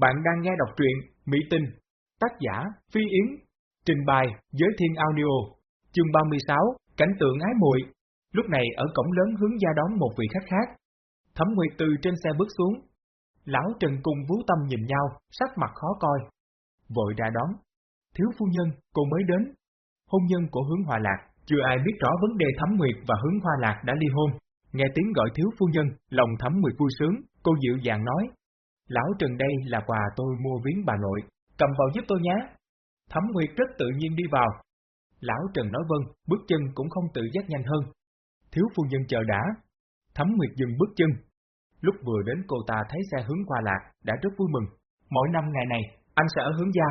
Bạn đang nghe đọc truyện Mỹ Tinh, tác giả Phi Yến, trình bày Giới Thiên Audio, chương 36, Cảnh tượng ái muội. Lúc này ở cổng lớn hướng ra đón một vị khách khác. Thẩm Nguyệt từ trên xe bước xuống. Lão Trần cùng Vũ Tâm nhìn nhau, sắc mặt khó coi. Vội ra đón. Thiếu phu nhân, cô mới đến. Hôn nhân của hướng Hòa Lạc, chưa ai biết rõ vấn đề Thẩm Nguyệt và hướng Hoa Lạc đã ly hôn. Nghe tiếng gọi thiếu phu nhân, lòng Thẩm Nguyệt vui sướng, cô dịu dàng nói, Lão Trần đây là quà tôi mua viếng bà nội, cầm vào giúp tôi nhé. Thẩm Nguyệt rất tự nhiên đi vào. Lão Trần nói vâng, bước chân cũng không tự giác nhanh hơn. Thiếu phu nhân chờ đã. Thẩm Nguyệt dừng bước chân. Lúc vừa đến cô ta thấy xe hướng qua lạc, đã rất vui mừng. Mỗi năm ngày này, anh sẽ ở hướng gia.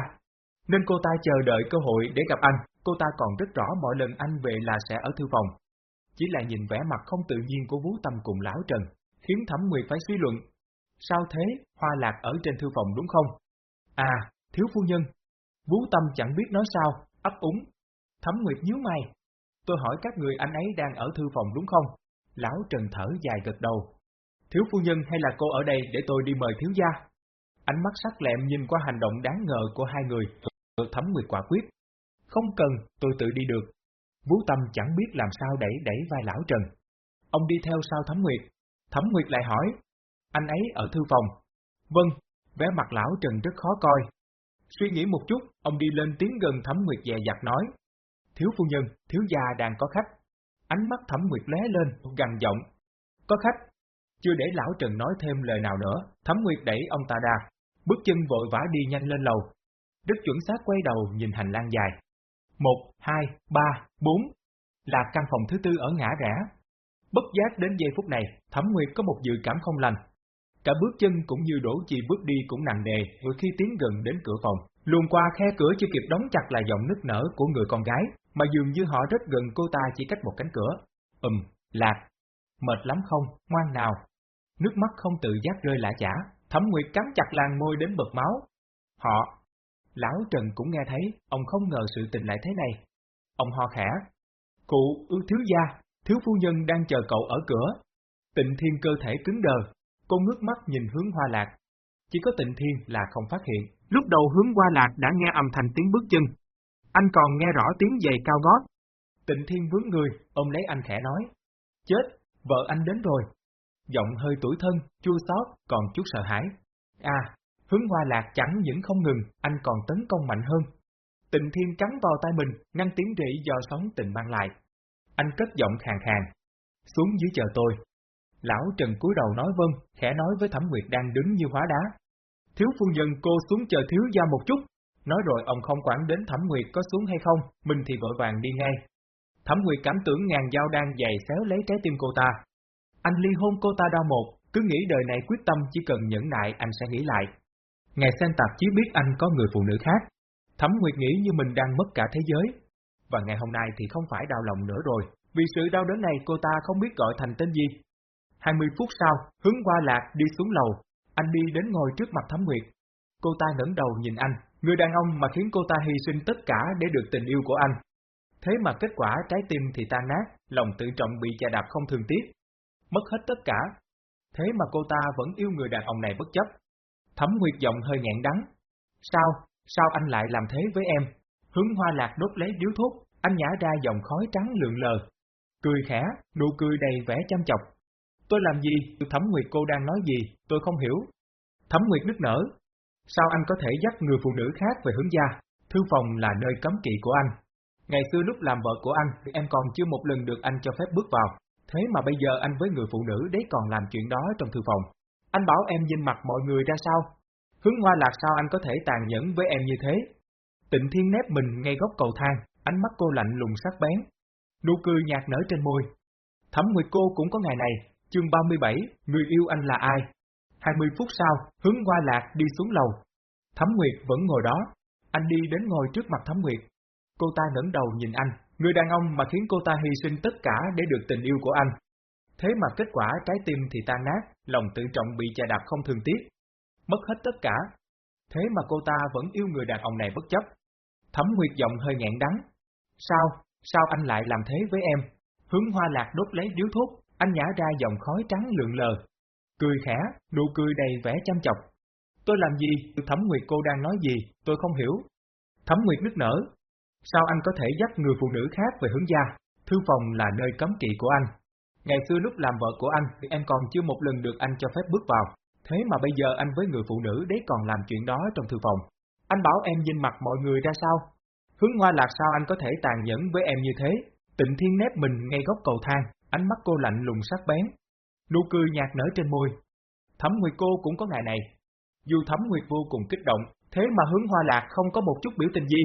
Nên cô ta chờ đợi cơ hội để gặp anh, cô ta còn rất rõ mỗi lần anh về là sẽ ở thư phòng. Chỉ là nhìn vẻ mặt không tự nhiên của Vũ Tâm cùng Lão Trần, khiến Thẩm Nguyệt phải suy luận Sao thế, hoa lạc ở trên thư phòng đúng không? À, thiếu phu nhân. Vũ Tâm chẳng biết nói sao, ấp úng. Thẩm Nguyệt nhíu mày. Tôi hỏi các người anh ấy đang ở thư phòng đúng không? Lão Trần thở dài gật đầu. Thiếu phu nhân hay là cô ở đây để tôi đi mời thiếu gia? Ánh mắt sắc lẹm nhìn qua hành động đáng ngờ của hai người, Thẩm Nguyệt quả quyết. Không cần, tôi tự đi được. Vũ Tâm chẳng biết làm sao đẩy đẩy vai lão Trần. Ông đi theo sau Thẩm Nguyệt. Thẩm Nguyệt lại hỏi, anh ấy ở thư phòng. Vâng, vẻ mặt lão Trần rất khó coi. Suy nghĩ một chút, ông đi lên tiếng gần Thẩm Nguyệt dè dặt nói. Thiếu phu nhân, thiếu gia đang có khách. Ánh mắt Thẩm Nguyệt lé lên, gằn giọng. Có khách. Chưa để lão Trần nói thêm lời nào nữa, Thẩm Nguyệt đẩy ông ta ra, bước chân vội vã đi nhanh lên lầu. Đức chuẩn xác quay đầu nhìn hành lang dài. Một, hai, ba, bốn. Là căn phòng thứ tư ở ngã rẽ. Bất giác đến giây phút này, Thẩm Nguyệt có một dự cảm không lành, Cả bước chân cũng như đổ chi bước đi cũng nặng nề vừa khi tiến gần đến cửa phòng. Luồn qua khe cửa chưa kịp đóng chặt là giọng nức nở của người con gái, mà dường như họ rất gần cô ta chỉ cách một cánh cửa. Ừm, lạc. Mệt lắm không, ngoan nào. Nước mắt không tự giác rơi lã chả, thẩm nguyệt cắn chặt làn môi đến bật máu. Họ. Lão Trần cũng nghe thấy, ông không ngờ sự tình lại thế này. Ông ho khẽ. Cụ, ư thiếu gia, thiếu phu nhân đang chờ cậu ở cửa. Tịnh thiên cơ thể cứng đờ, Cô ngước mắt nhìn hướng hoa lạc. Chỉ có tịnh thiên là không phát hiện. Lúc đầu hướng hoa lạc đã nghe âm thanh tiếng bước chân. Anh còn nghe rõ tiếng giày cao gót. Tịnh thiên vướng người, ôm lấy anh khẽ nói. Chết, vợ anh đến rồi. Giọng hơi tuổi thân, chua xót, còn chút sợ hãi. À, hướng hoa lạc chẳng những không ngừng, anh còn tấn công mạnh hơn. Tịnh thiên cắn vào tay mình, ngăn tiếng rỉ do sóng tình mang lại. Anh cất giọng khàn khàn. Xuống dưới chờ tôi. Lão Trần cúi đầu nói vâng, khẽ nói với Thẩm Nguyệt đang đứng như hóa đá. Thiếu phu nhân cô xuống chờ thiếu gia một chút. Nói rồi ông không quản đến Thẩm Nguyệt có xuống hay không, mình thì vội vàng đi ngay. Thẩm Nguyệt cảm tưởng ngàn dao đang dày xéo lấy trái tim cô ta. Anh ly hôn cô ta đau một, cứ nghĩ đời này quyết tâm chỉ cần nhẫn nại anh sẽ nghĩ lại. Ngày xem tạp chí biết anh có người phụ nữ khác. Thẩm Nguyệt nghĩ như mình đang mất cả thế giới. Và ngày hôm nay thì không phải đau lòng nữa rồi, vì sự đau đớn này cô ta không biết gọi thành tên gì, 20 phút sau, hướng qua lạc đi xuống lầu, anh đi đến ngồi trước mặt Thẩm Nguyệt. Cô ta ngẩng đầu nhìn anh, người đàn ông mà khiến cô ta hy sinh tất cả để được tình yêu của anh. Thế mà kết quả trái tim thì tan nát, lòng tự trọng bị chà đạp không thường tiếc. Mất hết tất cả. Thế mà cô ta vẫn yêu người đàn ông này bất chấp. Thẩm Nguyệt giọng hơi nghẹn đắng. Sao, sao anh lại làm thế với em? Hướng hoa lạc đốt lấy điếu thuốc, anh nhả ra dòng khói trắng lượn lờ. Cười khẽ, nụ cười đầy vẻ chăm chọc, Tôi làm gì? Thẩm Nguyệt cô đang nói gì? Tôi không hiểu. Thẩm Nguyệt nức nở. Sao anh có thể dắt người phụ nữ khác về hướng gia? Thư phòng là nơi cấm kỵ của anh. Ngày xưa lúc làm vợ của anh, em còn chưa một lần được anh cho phép bước vào. Thế mà bây giờ anh với người phụ nữ đấy còn làm chuyện đó trong thư phòng. Anh bảo em nhìn mặt mọi người ra sao? Hướng hoa lạc sao anh có thể tàn nhẫn với em như thế? Tịnh Thiên nép mình ngay góc cầu thang, ánh mắt cô lạnh lùng sắc bén. Nụ cười nhạt nở trên môi. Thẩm Nguyệt cô cũng có ngày này, Chương 37, người yêu anh là ai? 20 phút sau, hướng qua lạc đi xuống lầu. Thẩm Nguyệt vẫn ngồi đó. Anh đi đến ngồi trước mặt Thẩm Nguyệt. Cô ta ngẩng đầu nhìn anh, người đàn ông mà khiến cô ta hy sinh tất cả để được tình yêu của anh. Thế mà kết quả trái tim thì tan nát, lòng tự trọng bị chà đạp không thường tiếc. Mất hết tất cả. Thế mà cô ta vẫn yêu người đàn ông này bất chấp. Thẩm Nguyệt giọng hơi nghẹn đắng. Sao, sao anh lại làm thế với em? Hướng hoa lạc đốt lấy điếu thuốc, anh nhả ra dòng khói trắng lượn lờ. Cười khẽ, nụ cười đầy vẻ chăm chọc. Tôi làm gì? Thẩm Nguyệt cô đang nói gì? Tôi không hiểu. Thẩm Nguyệt nức nở. Sao anh có thể dắt người phụ nữ khác về hướng gia? Thư phòng là nơi cấm kỵ của anh. Ngày xưa lúc làm vợ của anh, em còn chưa một lần được anh cho phép bước vào. Thế mà bây giờ anh với người phụ nữ đấy còn làm chuyện đó trong thư phòng. Anh bảo em nhìn mặt mọi người ra sao? Hướng hoa lạc sao anh có thể tàn nhẫn với em như thế? Tịnh thiên nép mình ngay góc cầu thang, ánh mắt cô lạnh lùng sắc bén. Nụ cười nhạt nở trên môi. Thẩm Nguyệt cô cũng có ngày này. Dù Thẩm Nguyệt vô cùng kích động, thế mà hướng hoa lạc không có một chút biểu tình gì.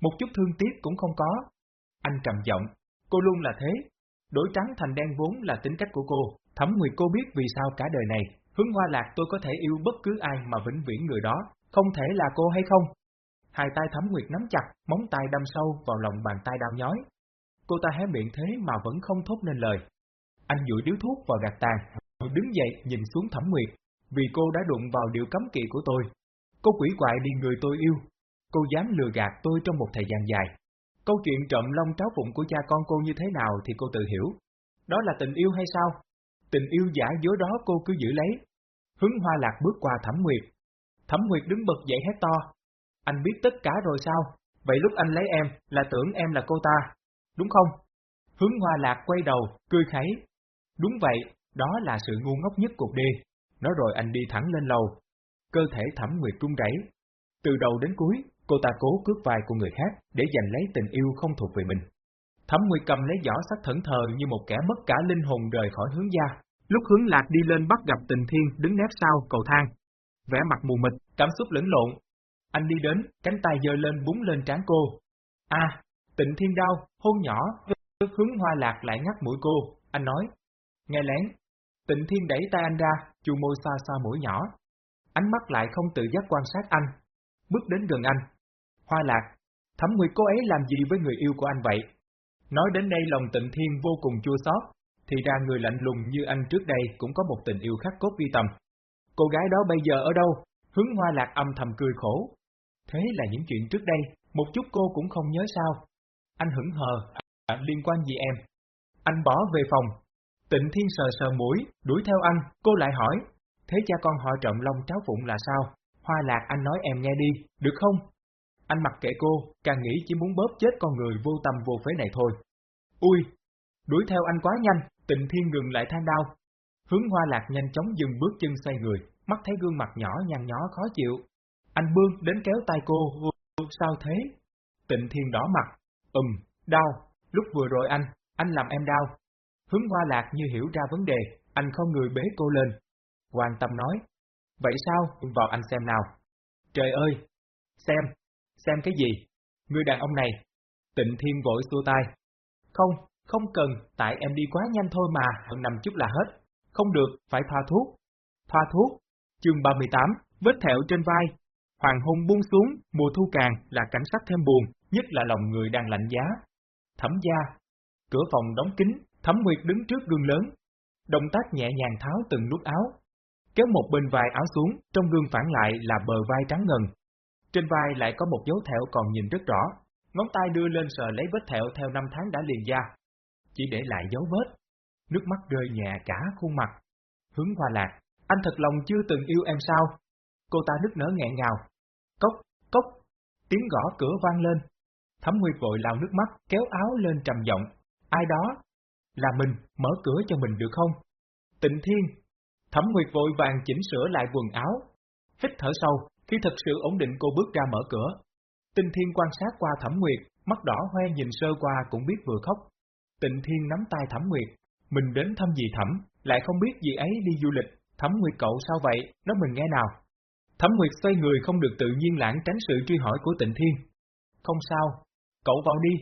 Một chút thương tiếc cũng không có. Anh trầm giọng, cô luôn là thế. Đổi trắng thành đen vốn là tính cách của cô. Thẩm Nguyệt cô biết vì sao cả đời này, hướng hoa lạc tôi có thể yêu bất cứ ai mà vĩnh viễn người đó, không thể là cô hay không? Hai tay Thẩm Nguyệt nắm chặt, móng tay đâm sâu vào lòng bàn tay đau nhói. Cô ta hé miệng thế mà vẫn không thốt nên lời. Anh dụi điếu thuốc vào gạt tàn, đứng dậy nhìn xuống Thẩm Nguyệt, vì cô đã đụng vào điều cấm kỵ của tôi. Cô quỷ quại đi người tôi yêu. Cô dám lừa gạt tôi trong một thời gian dài. Câu chuyện trộm long tráo phụng của cha con cô như thế nào thì cô tự hiểu. Đó là tình yêu hay sao? Tình yêu giả dối đó cô cứ giữ lấy. Hướng hoa lạc bước qua Thẩm Nguyệt. Thẩm Nguyệt đứng bật dậy hét to. Anh biết tất cả rồi sao? Vậy lúc anh lấy em, là tưởng em là cô ta, đúng không? Hướng hoa lạc quay đầu, cười khẩy. Đúng vậy, đó là sự ngu ngốc nhất cuộc đi. Nói rồi anh đi thẳng lên lầu. Cơ thể thẩm nguyệt run rẩy. Từ đầu đến cuối, cô ta cố cướp vai của người khác để giành lấy tình yêu không thuộc về mình. Thẩm Nguyệt cầm lấy giỏ sắt thẫn thờ như một kẻ mất cả linh hồn rời khỏi hướng gia. Lúc hướng lạc đi lên bắt gặp tình thiên đứng nép sau cầu thang. Vẻ mặt mù mịt, cảm xúc lẫn lộn, anh đi đến, cánh tay giơ lên búng lên trán cô. A, tịnh thiên đau, hôn nhỏ, hướng hoa lạc lại ngắt mũi cô, anh nói. Nghe lén, tịnh thiên đẩy tay anh ra, chu môi xa xa mũi nhỏ. Ánh mắt lại không tự giác quan sát anh. Bước đến gần anh. Hoa lạc, thẩm nguyệt cô ấy làm gì với người yêu của anh vậy? Nói đến đây lòng tịnh thiên vô cùng chua xót, thì ra người lạnh lùng như anh trước đây cũng có một tình yêu khắc cốt vi tầm. Cô gái đó bây giờ ở đâu? Hướng hoa lạc âm thầm cười khổ, Thế là những chuyện trước đây, một chút cô cũng không nhớ sao. Anh hững hờ, à, liên quan gì em? Anh bỏ về phòng. Tịnh Thiên sờ sờ mũi, đuổi theo anh, cô lại hỏi. Thế cha con họ trộm long cháu phụng là sao? Hoa lạc anh nói em nghe đi, được không? Anh mặc kệ cô, càng nghĩ chỉ muốn bóp chết con người vô tâm vô phế này thôi. Ui! Đuổi theo anh quá nhanh, tịnh thiên ngừng lại than đau. Hướng hoa lạc nhanh chóng dừng bước chân xoay người, mắt thấy gương mặt nhỏ nhăn nhó khó chịu, anh bươn đến kéo tay cô, sao thế? Tịnh thiên đỏ mặt, ừm, đau, lúc vừa rồi anh, anh làm em đau. Hướng hoa lạc như hiểu ra vấn đề, anh không người bế cô lên. Quan tâm nói, vậy sao, vào anh xem nào. Trời ơi, xem, xem cái gì? Người đàn ông này. Tịnh thiên vội xua tay. Không, không cần, tại em đi quá nhanh thôi mà, hơn nằm chút là hết. Không được, phải thoa thuốc. Thoa thuốc. Chương 38, vết thẹo trên vai, Hoàng hôn buông xuống, mùa thu càng là cảnh sắc thêm buồn, nhất là lòng người đang lạnh giá. Thẩm gia, cửa phòng đóng kín, Thẩm Nguyệt đứng trước gương lớn, động tác nhẹ nhàng tháo từng nút áo, kéo một bên vai áo xuống, trong gương phản lại là bờ vai trắng ngần. Trên vai lại có một dấu thẹo còn nhìn rất rõ, ngón tay đưa lên sờ lấy vết thẹo theo năm tháng đã liền da, chỉ để lại dấu vết. Nước mắt rơi nhẹ cả khuôn mặt. Hướng hoa lạc, anh thật lòng chưa từng yêu em sao? Cô ta nức nở nghẹn ngào, Cốc, cốc, tiếng gõ cửa vang lên. Thẩm Nguyệt vội lao nước mắt, kéo áo lên trầm giọng. Ai đó? Là mình, mở cửa cho mình được không? Tịnh Thiên. Thẩm Nguyệt vội vàng chỉnh sửa lại quần áo. Hít thở sâu, khi thật sự ổn định cô bước ra mở cửa. Tịnh Thiên quan sát qua Thẩm Nguyệt, mắt đỏ hoe nhìn sơ qua cũng biết vừa khóc. Tịnh Thiên nắm tay Thẩm Nguyệt, mình đến thăm dì Thẩm, lại không biết dì ấy đi du lịch. Thẩm Nguyệt cậu sao vậy, nói mình nghe nào. Thẩm Nguyệt xoay người không được tự nhiên lãng tránh sự truy hỏi của Tịnh Thiên. Không sao, cậu vào đi.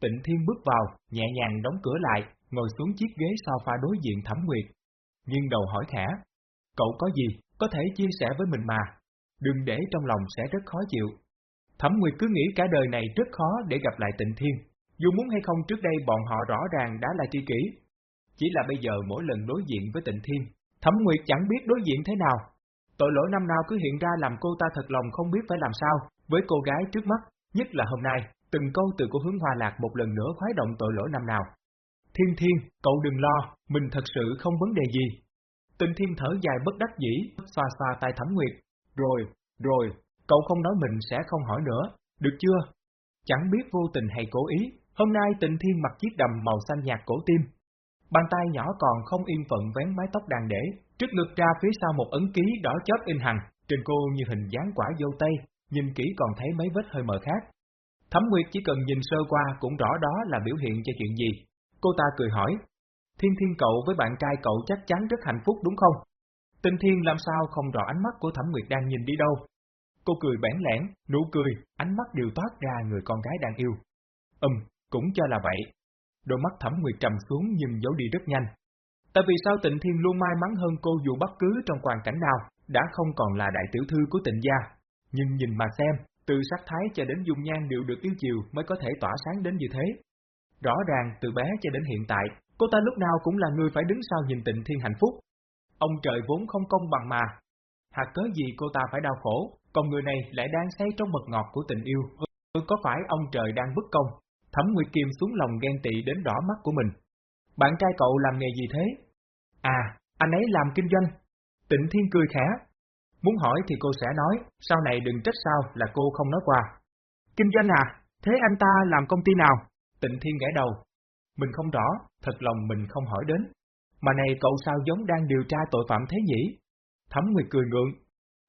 Tịnh Thiên bước vào, nhẹ nhàng đóng cửa lại, ngồi xuống chiếc ghế sofa đối diện Thẩm Nguyệt. Nhưng đầu hỏi khẽ, cậu có gì, có thể chia sẻ với mình mà, đừng để trong lòng sẽ rất khó chịu. Thẩm Nguyệt cứ nghĩ cả đời này rất khó để gặp lại Tịnh Thiên, dù muốn hay không trước đây bọn họ rõ ràng đã là tri kỷ. Chỉ là bây giờ mỗi lần đối diện với Tịnh Thiên, Thẩm Nguyệt chẳng biết đối diện thế nào, Tội lỗi năm nào cứ hiện ra làm cô ta thật lòng không biết phải làm sao, với cô gái trước mắt, nhất là hôm nay, từng câu từ của hướng hoa lạc một lần nữa khoái động tội lỗi năm nào. Thiên thiên, cậu đừng lo, mình thật sự không vấn đề gì. Tình thiên thở dài bất đắc dĩ, xoa xoa tay thẩm nguyệt, Rồi, rồi, cậu không nói mình sẽ không hỏi nữa, được chưa? Chẳng biết vô tình hay cố ý, hôm nay tình thiên mặc chiếc đầm màu xanh nhạt cổ tim. Bàn tay nhỏ còn không yên phận vén mái tóc đang để, trước ngực ra phía sau một ấn ký đỏ chớp in hằng, trên cô như hình dáng quả dâu tây, nhìn kỹ còn thấy mấy vết hơi mờ khác. Thẩm Nguyệt chỉ cần nhìn sơ qua cũng rõ đó là biểu hiện cho chuyện gì. Cô ta cười hỏi, Thiên Thiên cậu với bạn trai cậu chắc chắn rất hạnh phúc đúng không? Tinh Thiên làm sao không rõ ánh mắt của Thẩm Nguyệt đang nhìn đi đâu. Cô cười bẽn lẽn, nụ cười, ánh mắt đều toát ra người con gái đang yêu. Ừm, cũng cho là vậy. Đôi mắt Thẩm Nguyệt trầm xuống nhưng giấu đi rất nhanh. Tại vì sao Tịnh Thiên luôn may mắn hơn cô dù bất cứ trong hoàn cảnh nào, đã không còn là đại tiểu thư của tịnh gia. Nhưng nhìn mà xem, từ sắc thái cho đến dung nhan đều được yêu chiều mới có thể tỏa sáng đến như thế. Rõ ràng từ bé cho đến hiện tại, cô ta lúc nào cũng là người phải đứng sau nhìn tịnh thiên hạnh phúc. Ông trời vốn không công bằng mà. Hạt cớ gì cô ta phải đau khổ, còn người này lại đang say trong mật ngọt của tình yêu. Ừ, ừ có phải ông trời đang bất công? Thẩm Nguyệt Kim xuống lòng ghen tị đến đỏ mắt của mình. Bạn trai cậu làm nghề gì thế? À, anh ấy làm kinh doanh. Tịnh Thiên cười khẽ. Muốn hỏi thì cô sẽ nói, sau này đừng trách sao là cô không nói qua. Kinh doanh à? Thế anh ta làm công ty nào? Tịnh Thiên gãy đầu. Mình không rõ, thật lòng mình không hỏi đến. Mà này cậu sao giống đang điều tra tội phạm thế nhỉ? Thẩm Nguyệt cười ngượng.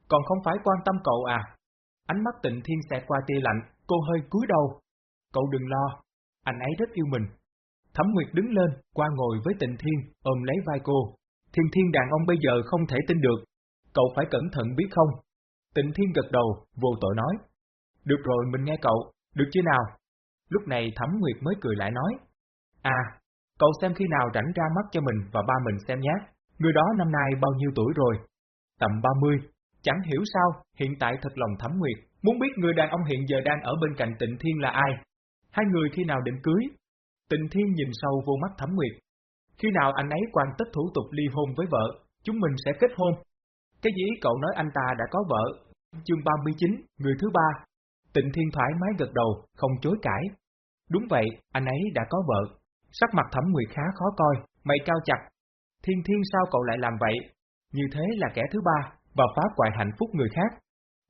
Còn không phải quan tâm cậu à? Ánh mắt tịnh thiên xẹt qua tia lạnh, cô hơi cúi đầu. Cậu đừng lo, anh ấy rất yêu mình. Thẩm Nguyệt đứng lên, qua ngồi với tịnh thiên, ôm lấy vai cô. Thiên thiên đàn ông bây giờ không thể tin được. Cậu phải cẩn thận biết không? Tịnh thiên gật đầu, vô tội nói. Được rồi mình nghe cậu, được chứ nào? Lúc này Thẩm Nguyệt mới cười lại nói. À, cậu xem khi nào rảnh ra mắt cho mình và ba mình xem nhé. Người đó năm nay bao nhiêu tuổi rồi? Tầm 30. Chẳng hiểu sao, hiện tại thật lòng Thẩm Nguyệt, muốn biết người đàn ông hiện giờ đang ở bên cạnh Tịnh Thiên là ai. Hai người khi nào định cưới? Tịnh Thiên nhìn sâu vô mắt Thẩm Nguyệt. Khi nào anh ấy hoàn tất thủ tục ly hôn với vợ, chúng mình sẽ kết hôn. Cái gì cậu nói anh ta đã có vợ? Chương 39, người thứ ba. Tịnh Thiên thoải mái gật đầu, không chối cãi. Đúng vậy, anh ấy đã có vợ. Sắc mặt Thẩm Nguyệt khá khó coi, mày cao chặt. Thiên Thiên sao cậu lại làm vậy? Như thế là kẻ thứ ba, và phá hoại hạnh phúc người khác.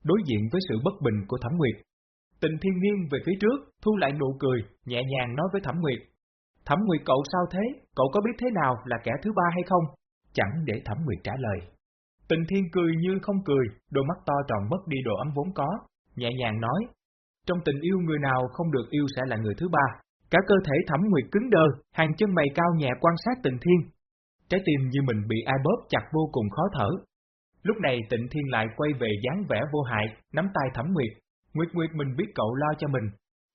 Đối diện với sự bất bình của Thẩm Nguyệt, tịnh thiên nghiêng về phía trước, thu lại nụ cười, nhẹ nhàng nói với Thẩm Nguyệt. Thẩm Nguyệt cậu sao thế, cậu có biết thế nào là kẻ thứ ba hay không? Chẳng để Thẩm Nguyệt trả lời. Tình thiên cười như không cười, đôi mắt to tròn mất đi độ ấm vốn có, nhẹ nhàng nói. Trong tình yêu người nào không được yêu sẽ là người thứ ba. Cả cơ thể Thẩm Nguyệt cứng đơ, hàng chân mày cao nhẹ quan sát tình thiên. Trái tim như mình bị ai bóp chặt vô cùng khó thở. Lúc này tịnh thiên lại quay về dáng vẻ vô hại, nắm tay Thẩm Nguyệt, Nguyệt Nguyệt mình biết cậu lo cho mình,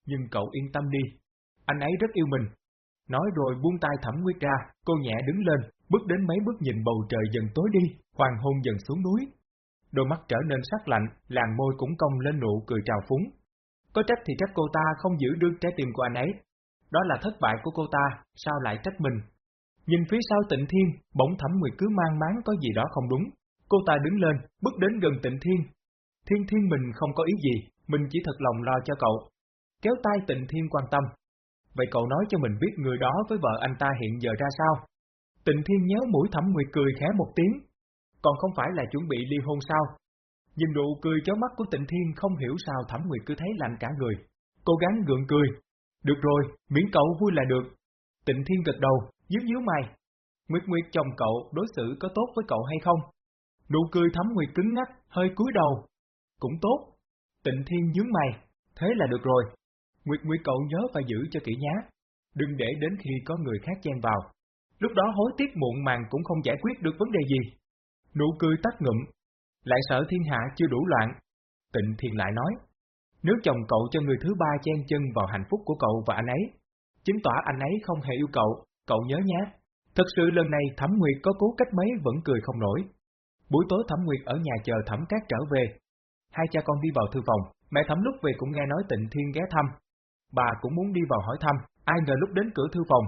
nhưng cậu yên tâm đi, anh ấy rất yêu mình. Nói rồi buông tay thẩm Nguyệt ra, cô nhẹ đứng lên, bước đến mấy bước nhìn bầu trời dần tối đi, hoàng hôn dần xuống núi. Đôi mắt trở nên sắc lạnh, làn môi cũng cong lên nụ cười trào phúng. Có trách thì trách cô ta không giữ được trái tim của anh ấy. Đó là thất bại của cô ta, sao lại trách mình? Nhìn phía sau tịnh thiên, bỗng thẩm nguyệt cứ mang máng có gì đó không đúng. Cô ta đứng lên, bước đến gần tịnh thiên. Thiên thiên mình không có ý gì, mình chỉ thật lòng lo cho cậu. Kéo tay tịnh thiên quan tâm. Vậy cậu nói cho mình biết người đó với vợ anh ta hiện giờ ra sao? Tịnh thiên nhéo mũi thẩm nguyệt cười khẽ một tiếng. Còn không phải là chuẩn bị ly hôn sao? Nhìn nụ cười chó mắt của tịnh thiên không hiểu sao thẩm nguyệt cứ thấy lạnh cả người. Cố gắng gượng cười. Được rồi, miễn cậu vui là được. Tịnh thiên gật đầu, nhíu dứa mày. Nguyệt Nguyệt chồng cậu đối xử có tốt với cậu hay không? Nụ cười thấm Nguyệt cứng ngắc, hơi cúi đầu. Cũng tốt. Tịnh Thiên nhướng mày, thế là được rồi. Nguyệt Nguyệt cậu nhớ phải giữ cho kỹ nhá, đừng để đến khi có người khác chen vào. Lúc đó hối tiếc muộn màng cũng không giải quyết được vấn đề gì. Nụ cười tắt ngụm, lại sợ thiên hạ chưa đủ loạn. Tịnh Thiên lại nói, nếu chồng cậu cho người thứ ba chen chân vào hạnh phúc của cậu và anh ấy, chứng tỏ anh ấy không hề yêu cậu, cậu nhớ nhé. Thật sự lần này Thẩm Nguyệt có cố cách mấy vẫn cười không nổi. Buổi tối Thẩm Nguyệt ở nhà chờ Thẩm Cát trở về, Hai cha con đi vào thư phòng, mẹ thẩm lúc về cũng nghe nói tịnh thiên ghé thăm. Bà cũng muốn đi vào hỏi thăm, ai ngờ lúc đến cửa thư phòng.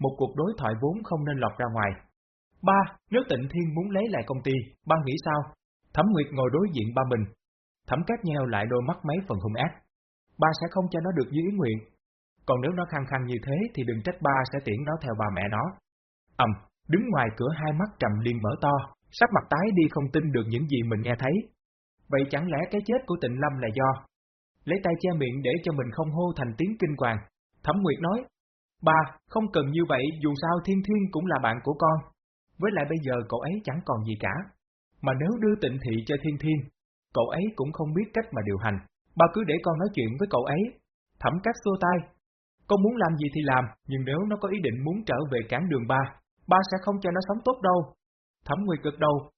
Một cuộc đối thoại vốn không nên lọt ra ngoài. Ba, nếu tịnh thiên muốn lấy lại công ty, ba nghĩ sao? Thẩm Nguyệt ngồi đối diện ba mình. Thẩm cát nheo lại đôi mắt mấy phần hung ác. Ba sẽ không cho nó được như ý nguyện. Còn nếu nó khăng khăng như thế thì đừng trách ba sẽ tiễn nó theo bà mẹ nó. Ẩm, đứng ngoài cửa hai mắt trầm liên mở to, sắc mặt tái đi không tin được những gì mình nghe thấy. vậy chẳng lẽ cái chết của tịnh lâm là do? Lấy tay che miệng để cho mình không hô thành tiếng kinh hoàng. Thẩm Nguyệt nói, ba, không cần như vậy dù sao Thiên Thiên cũng là bạn của con. Với lại bây giờ cậu ấy chẳng còn gì cả. Mà nếu đưa tịnh thị cho Thiên Thiên, cậu ấy cũng không biết cách mà điều hành. Ba cứ để con nói chuyện với cậu ấy. Thẩm cắt xua tay. Con muốn làm gì thì làm, nhưng nếu nó có ý định muốn trở về cản đường ba, ba sẽ không cho nó sống tốt đâu. Thẩm Nguyệt gật đầu.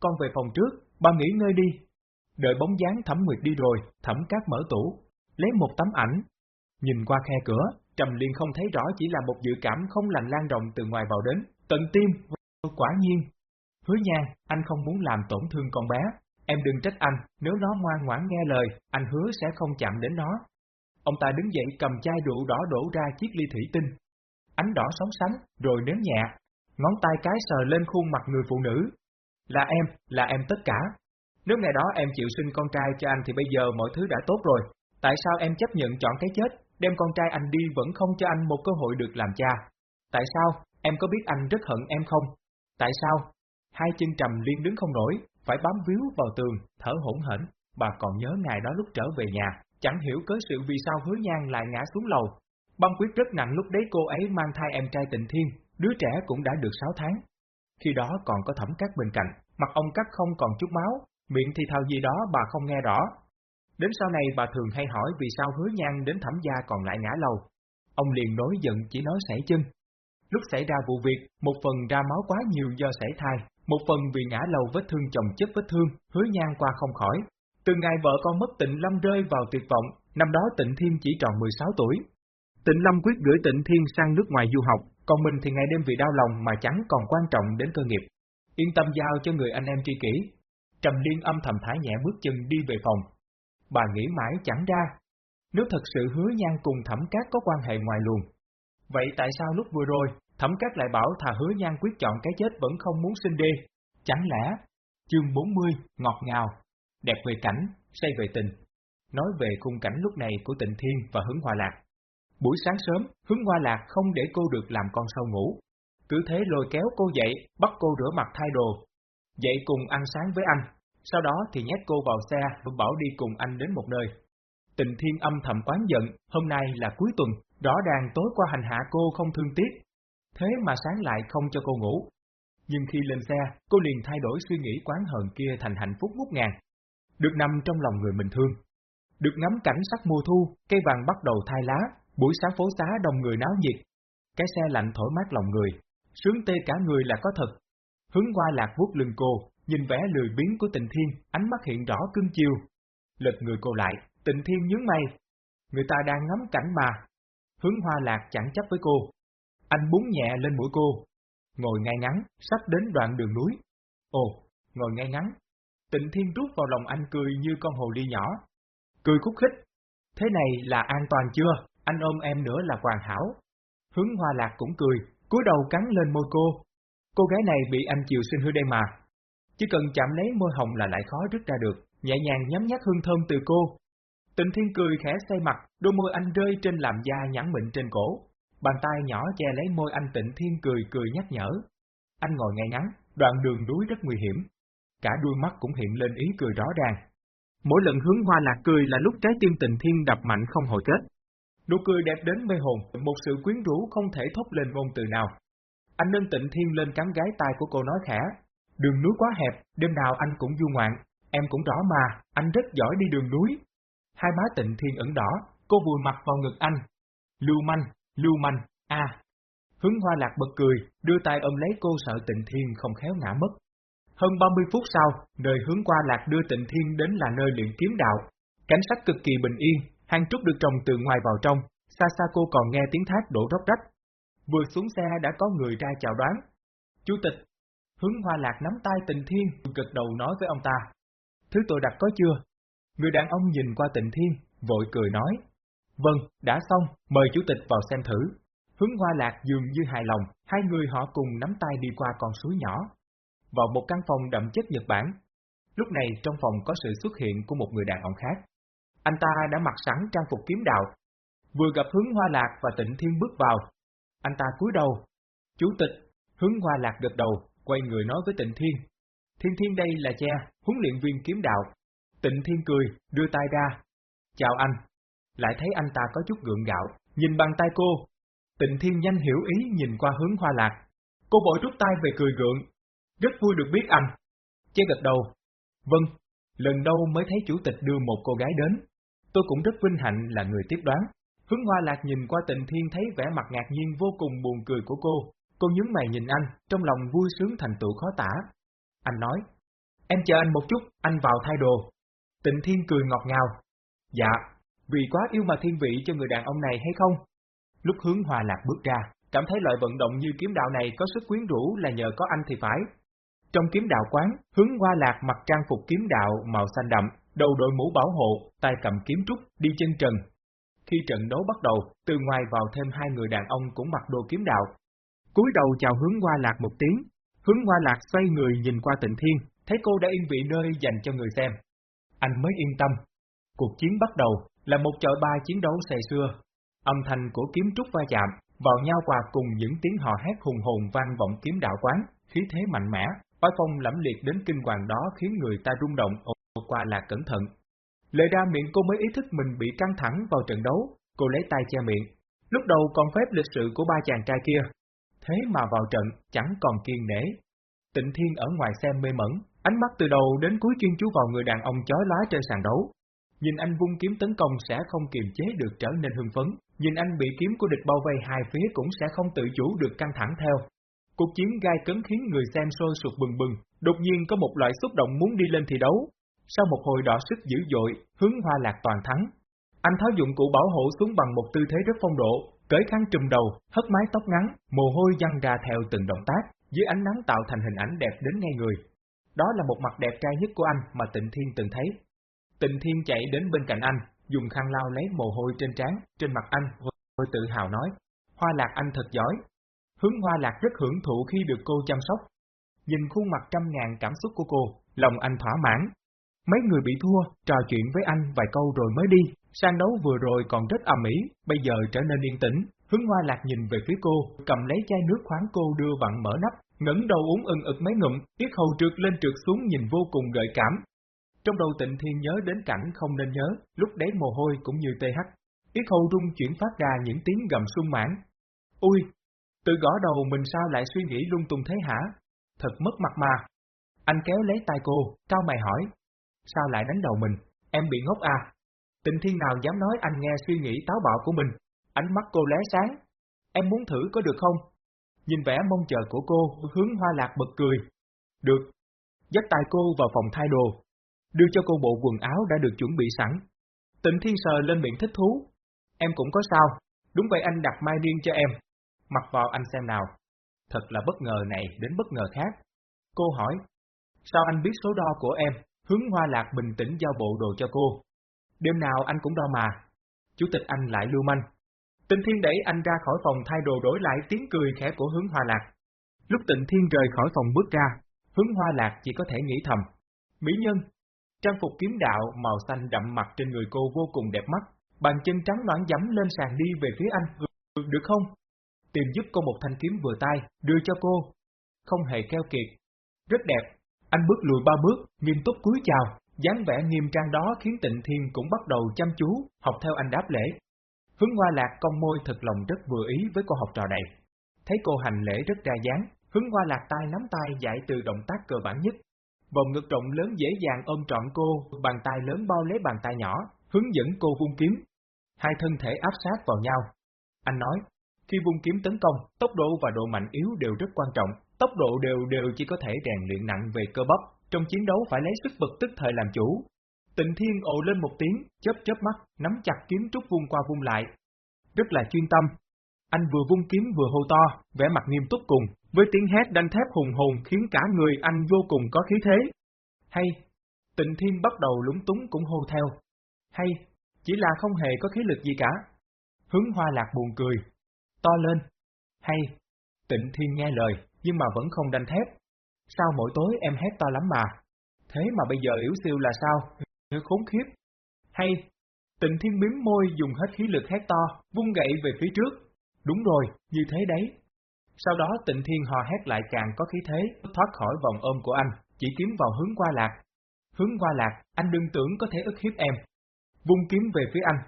Con về phòng trước, ba nghỉ ngơi đi. Đợi bóng dáng Thẩm Nguyệt đi rồi, Thẩm Cát mở tủ, lấy một tấm ảnh. Nhìn qua khe cửa, Trầm Liên không thấy rõ chỉ là một dự cảm không lành lan rộng từ ngoài vào đến, tận tim, quả nhiên. Hứa nhan, anh không muốn làm tổn thương con bé, em đừng trách anh, nếu nó ngoan ngoãn nghe lời, anh hứa sẽ không chạm đến nó. Ông ta đứng dậy cầm chai rượu đỏ đổ ra chiếc ly thủy tinh. Ánh đỏ sóng sánh, rồi nếm nhẹ, ngón tay cái sờ lên khuôn mặt người phụ nữ. Là em, là em tất cả. Nếu ngày đó em chịu sinh con trai cho anh thì bây giờ mọi thứ đã tốt rồi. Tại sao em chấp nhận chọn cái chết, đem con trai anh đi vẫn không cho anh một cơ hội được làm cha? Tại sao, em có biết anh rất hận em không? Tại sao? Hai chân trầm liên đứng không nổi, phải bám víu vào tường, thở hỗn hển. Bà còn nhớ ngày đó lúc trở về nhà, chẳng hiểu cớ sự vì sao hứa nhan lại ngã xuống lầu. Băng quyết rất nặng lúc đấy cô ấy mang thai em trai tịnh thiên, đứa trẻ cũng đã được 6 tháng. Khi đó còn có thẩm cắt bên cạnh, mặt ông cắt không còn chút máu, miệng thì thào gì đó bà không nghe rõ. Đến sau này bà thường hay hỏi vì sao hứa nhan đến thẩm gia còn lại ngã lầu. Ông liền nói giận chỉ nói sảy chân. Lúc xảy ra vụ việc, một phần ra máu quá nhiều do sảy thai, một phần vì ngã lầu vết thương chồng chất vết thương, hứa nhan qua không khỏi. Từ ngày vợ con mất tịnh lâm rơi vào tuyệt vọng, năm đó tịnh thiên chỉ tròn 16 tuổi. Tịnh lâm quyết gửi tịnh thiên sang nước ngoài du học, còn mình thì ngày đêm vì đau lòng mà chẳng còn quan trọng đến cơ nghiệp. Yên tâm giao cho người anh em tri kỷ. Trầm Liên âm thầm thả nhẹ bước chân đi về phòng. Bà nghĩ mãi chẳng ra. Nếu thật sự hứa nhan cùng thẩm cát có quan hệ ngoài luồng. Vậy tại sao lúc vừa rồi, thẩm cát lại bảo thà hứa nhan quyết chọn cái chết vẫn không muốn sinh đê? Chẳng lẽ, chương 40, ngọt ngào, đẹp về cảnh, say về tình. Nói về khung cảnh lúc này của tịnh thiên và hứng hòa lạc. Buổi sáng sớm, hướng hoa lạc không để cô được làm con sâu ngủ. Cứ thế lôi kéo cô dậy, bắt cô rửa mặt thay đồ. Dậy cùng ăn sáng với anh, sau đó thì nhét cô vào xe và bảo đi cùng anh đến một nơi. Tình thiên âm thầm quán giận, hôm nay là cuối tuần, rõ ràng tối qua hành hạ cô không thương tiếc. Thế mà sáng lại không cho cô ngủ. Nhưng khi lên xe, cô liền thay đổi suy nghĩ quán hờn kia thành hạnh phúc ngút ngàn. Được nằm trong lòng người mình thương. Được ngắm cảnh sắc mùa thu, cây vàng bắt đầu thay lá, Buổi sáng phố xá đông người náo nhiệt, cái xe lạnh thổi mát lòng người, sướng tê cả người là có thật. Hướng qua lạc vuốt lưng cô, nhìn vẻ lười biếng của tình thiên, ánh mắt hiện rõ cưng chiều. Lật người cô lại, tình thiên nhướng mày. Người ta đang ngắm cảnh mà. Hướng hoa lạc chẳng chấp với cô. Anh búng nhẹ lên mũi cô. Ngồi ngay ngắn, sắp đến đoạn đường núi. Ồ, ngồi ngay ngắn. Tịnh thiên rút vào lòng anh cười như con hồ ly nhỏ. Cười khúc khích. Thế này là an toàn chưa? anh ôm em nữa là hoàn hảo. Hướng hoa lạc cũng cười, cúi đầu cắn lên môi cô. Cô gái này bị anh chiều sinh hư đây mà. Chỉ cần chạm lấy môi hồng là lại khó rứt ra được, nhẹ nhàng nhắm nhắc hương thơm từ cô. Tịnh thiên cười khẽ say mặt, đôi môi anh rơi trên làm da nhẵn mịn trên cổ. Bàn tay nhỏ che lấy môi anh tịnh thiên cười cười nhắc nhở. Anh ngồi ngay ngắn, đoạn đường núi rất nguy hiểm. Cả đuôi mắt cũng hiện lên ý cười rõ ràng. Mỗi lần hướng hoa lạc cười là lúc trái tim Tịnh thiên đập mạnh không hồi kết. Nụ cười đẹp đến mê hồn, một sự quyến rũ không thể thốt lên ngôn từ nào. Anh nâng tịnh thiên lên cắn gái tai của cô nói khẽ. Đường núi quá hẹp, đêm nào anh cũng du ngoạn, em cũng rõ mà, anh rất giỏi đi đường núi. Hai má tịnh thiên ẩn đỏ, cô vùi mặt vào ngực anh. Lưu manh, lưu manh, a. Hướng hoa lạc bật cười, đưa tay ôm lấy cô sợ tịnh thiên không khéo ngã mất. Hơn 30 phút sau, nơi hướng qua lạc đưa tịnh thiên đến là nơi luyện kiếm đạo. Cảnh sát cực kỳ bình yên, hàng trúc được trồng từ ngoài vào trong, xa xa cô còn nghe tiếng thác đổ róc rách. Vừa xuống xe đã có người ra chào đoán. Chủ tịch, hướng hoa lạc nắm tay tình thiên, gật đầu nói với ông ta. Thứ tôi đặt có chưa? Người đàn ông nhìn qua tình thiên, vội cười nói. Vâng, đã xong, mời chủ tịch vào xem thử. Hướng hoa lạc dường như hài lòng, hai người họ cùng nắm tay đi qua con suối nhỏ. Vào một căn phòng đậm chất Nhật Bản. Lúc này trong phòng có sự xuất hiện của một người đàn ông khác. Anh ta đã mặc sẵn trang phục kiếm đạo. Vừa gặp hướng hoa lạc và tịnh thiên bước vào. Anh ta cúi đầu. Chủ tịch, hướng hoa lạc gật đầu, quay người nói với tịnh thiên. Thiên thiên đây là cha, huấn luyện viên kiếm đạo. Tịnh Thiên cười, đưa tay ra. Chào anh. Lại thấy anh ta có chút gượng gạo, nhìn bằng tay cô. Tịnh Thiên nhanh hiểu ý nhìn qua hướng hoa lạc. Cô vội rút tay về cười gượng. Rất vui được biết anh. Chế gật đầu. Vâng, lần đầu mới thấy chủ tịch đưa một cô gái đến. Tôi cũng rất vinh hạnh là người tiếp đoán. Hướng hoa lạc nhìn qua tịnh thiên thấy vẻ mặt ngạc nhiên vô cùng buồn cười của cô. Cô nhướng mày nhìn anh, trong lòng vui sướng thành tựu khó tả. Anh nói, em chờ anh một chút, anh vào thay đồ. Tịnh thiên cười ngọt ngào. Dạ, vì quá yêu mà thiên vị cho người đàn ông này hay không? Lúc hướng Hoa lạc bước ra, cảm thấy loại vận động như kiếm đạo này có sức quyến rũ là nhờ có anh thì phải. Trong kiếm đạo quán, hướng hoa lạc mặc trang phục kiếm đạo màu xanh đậm, đầu đội mũ bảo hộ, tay cầm kiếm trúc, đi chân trần. Khi trận đấu bắt đầu, từ ngoài vào thêm hai người đàn ông cũng mặc đồ kiếm đạo. cúi đầu chào hướng hoa lạc một tiếng, hướng hoa lạc xoay người nhìn qua tịnh thiên, thấy cô đã yên vị nơi dành cho người xem. Anh mới yên tâm. Cuộc chiến bắt đầu, là một chọi ba chiến đấu say xưa. Âm thanh của kiếm trúc va chạm, vào nhau hòa cùng những tiếng hò hét hùng hồn vang vọng kiếm đạo quán, khí thế mạnh mẽ, oai phong lẫm liệt đến kinh hoàng đó khiến người ta rung động, ồ qua là cẩn thận. Lệ ra miệng cô mới ý thức mình bị căng thẳng vào trận đấu, cô lấy tay che miệng. Lúc đầu còn phép lịch sự của ba chàng trai kia, thế mà vào trận chẳng còn kiên nể. Tịnh Thiên ở ngoài xem mê mẩn, ánh mắt từ đầu đến cuối chuyên chú vào người đàn ông chói lóa trên sàn đấu. Nhìn anh vung kiếm tấn công sẽ không kiềm chế được trở nên hưng phấn, nhìn anh bị kiếm của địch bao vây hai phía cũng sẽ không tự chủ được căng thẳng theo. Cuộc chiến gai cấn khiến người xem sôi sụt bừng bừng, đột nhiên có một loại xúc động muốn đi lên thi đấu. Sau một hồi đỏ sức dữ dội, hướng hoa lạc toàn thắng. Anh tháo dụng cụ bảo hộ xuống bằng một tư thế rất phong độ, cởi khăn trùm đầu, hất mái tóc ngắn, mồ hôi văng ra theo từng động tác, dưới ánh nắng tạo thành hình ảnh đẹp đến ngay người. Đó là một mặt đẹp trai nhất của anh mà Tịnh Thiên từng thấy. Tịnh Thiên chạy đến bên cạnh anh, dùng khăn lau lấy mồ hôi trên trán, trên mặt anh, rồi tự hào nói, Hoa Lạc anh thật giỏi. Hướng Hoa Lạc rất hưởng thụ khi được cô chăm sóc. Nhìn khuôn mặt trăm ngàn cảm xúc của cô, lòng anh thỏa mãn. Mấy người bị thua, trò chuyện với anh vài câu rồi mới đi, sang đấu vừa rồi còn rất ầm ĩ, bây giờ trở nên yên tĩnh. Hướng Hoa Lạc nhìn về phía cô, cầm lấy chai nước khoáng cô đưa vặn mở nắp, ngẩng đầu uống ưng ực mấy ngụm, tiết hầu trượt lên trượt xuống nhìn vô cùng gợi cảm, trong đầu tịnh thiên nhớ đến cảnh không nên nhớ, lúc đấy mồ hôi cũng như tê hắt. Tiết hầu rung chuyển phát ra những tiếng gầm sung mãn. Ui, tự gõ đầu mình sao lại suy nghĩ lung tung thế hả? Thật mất mặt mà. Anh kéo lấy tay cô, cao mày hỏi. Sao lại đánh đầu mình? Em bị ngốc à? Tịnh thiên nào dám nói anh nghe suy nghĩ táo bạo của mình? Ánh mắt cô lóe sáng. Em muốn thử có được không? Nhìn vẻ mong chờ của cô, hướng hoa lạc bật cười. Được. Dắt tay cô vào phòng thay đồ, đưa cho cô bộ quần áo đã được chuẩn bị sẵn. Tịnh Thiên sờ lên miệng thích thú. Em cũng có sao, đúng vậy anh đặt mai riêng cho em. Mặc vào anh xem nào. Thật là bất ngờ này đến bất ngờ khác. Cô hỏi, sao anh biết số đo của em? Hướng Hoa Lạc bình tĩnh giao bộ đồ cho cô. Đêm nào anh cũng đo mà. Chủ tịch anh lại lưu manh. Tịnh Thiên đẩy anh ra khỏi phòng thay đồ đổi lại tiếng cười khẽ của hướng Hoa Lạc. Lúc Tịnh Thiên rời khỏi phòng bước ra, hướng Hoa Lạc chỉ có thể nghĩ thầm. Mỹ nhân, Trang phục kiếm đạo màu xanh đậm mặt trên người cô vô cùng đẹp mắt, bàn chân trắng nõn dẫm lên sàn đi về phía anh, ừ, được không? Tìm giúp cô một thanh kiếm vừa tay, đưa cho cô. Không hề keo kiệt. Rất đẹp. Anh bước lùi ba bước, nghiêm túc cúi chào, dáng vẻ nghiêm trang đó khiến tịnh thiên cũng bắt đầu chăm chú, học theo anh đáp lễ. Hướng hoa lạc con môi thật lòng rất vừa ý với cô học trò này. Thấy cô hành lễ rất ra dáng, hướng hoa lạc tay nắm tay giải từ động tác cơ bản nhất, Vòng ngực rộng lớn dễ dàng ôm trọn cô, bàn tay lớn bao lấy bàn tay nhỏ, hướng dẫn cô vung kiếm. Hai thân thể áp sát vào nhau. Anh nói, khi vung kiếm tấn công, tốc độ và độ mạnh yếu đều rất quan trọng, tốc độ đều đều chỉ có thể rèn luyện nặng về cơ bắp, trong chiến đấu phải lấy sức bật tức thời làm chủ. Tịnh Thiên ồ lên một tiếng, chớp chớp mắt, nắm chặt kiếm trúc vung qua vung lại. Rất là chuyên tâm. Anh vừa vung kiếm vừa hô to, vẻ mặt nghiêm túc cùng, với tiếng hét đanh thép hùng hồn khiến cả người anh vô cùng có khí thế. Hay, tịnh thiên bắt đầu lúng túng cũng hô theo. Hay, chỉ là không hề có khí lực gì cả. Hướng hoa lạc buồn cười. To lên. Hay, tịnh thiên nghe lời, nhưng mà vẫn không đanh thép. Sao mỗi tối em hét to lắm mà? Thế mà bây giờ yếu siêu là sao? Khốn khiếp. Hay, tịnh thiên miếm môi dùng hết khí lực hét to, vung gậy về phía trước. Đúng rồi, như thế đấy, sau đó tịnh thiên hò hét lại càng có khí thế, thoát khỏi vòng ôm của anh, chỉ kiếm vào hướng qua lạc. Hướng hoa lạc, anh đừng tưởng có thể ức hiếp em. Vung kiếm về phía anh,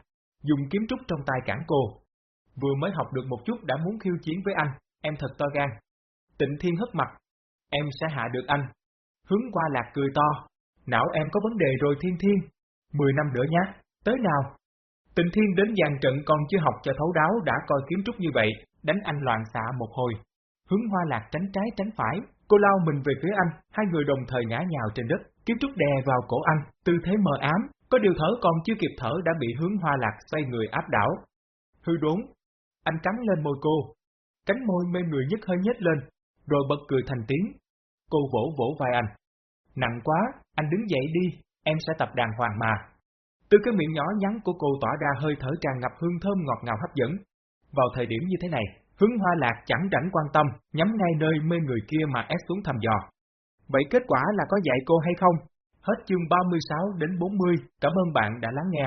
dùng kiếm trúc trong tay cản cô. Vừa mới học được một chút đã muốn khiêu chiến với anh, em thật to gan. Tịnh Thiên hất mặt, em sẽ hạ được anh. Hướng hoa lạc cười to, não em có vấn đề rồi Thiên Thiên. Mười năm nữa nhá, tới nào? Tịnh Thiên đến dàn trận còn chưa học cho thấu đáo đã coi kiếm trúc như vậy, đánh anh loạn xạ một hồi. Hướng hoa lạc tránh trái tránh phải, cô lao mình về phía anh, hai người đồng thời ngã nhào trên đất, kiếm trúc đè vào cổ anh, tư thế mờ ám, có điều thở còn chưa kịp thở đã bị hướng hoa lạc xoay người áp đảo. Hư đốn, anh cắn lên môi cô, cánh môi mê người nhất hơi nhếch lên, rồi bật cười thành tiếng. Cô vỗ vỗ vai anh. Nặng quá, anh đứng dậy đi, em sẽ tập đàng hoàng mà. Từ cái miệng nhỏ nhắn của cô tỏa ra hơi thở tràn ngập hương thơm ngọt ngào hấp dẫn. Vào thời điểm như thế này, hướng hoa lạc chẳng rảnh quan tâm, nhắm ngay nơi mê người kia mà ép xuống thăm dò. Vậy kết quả là có dạy cô hay không? Hết chương 36 đến 40, cảm ơn bạn đã lắng nghe.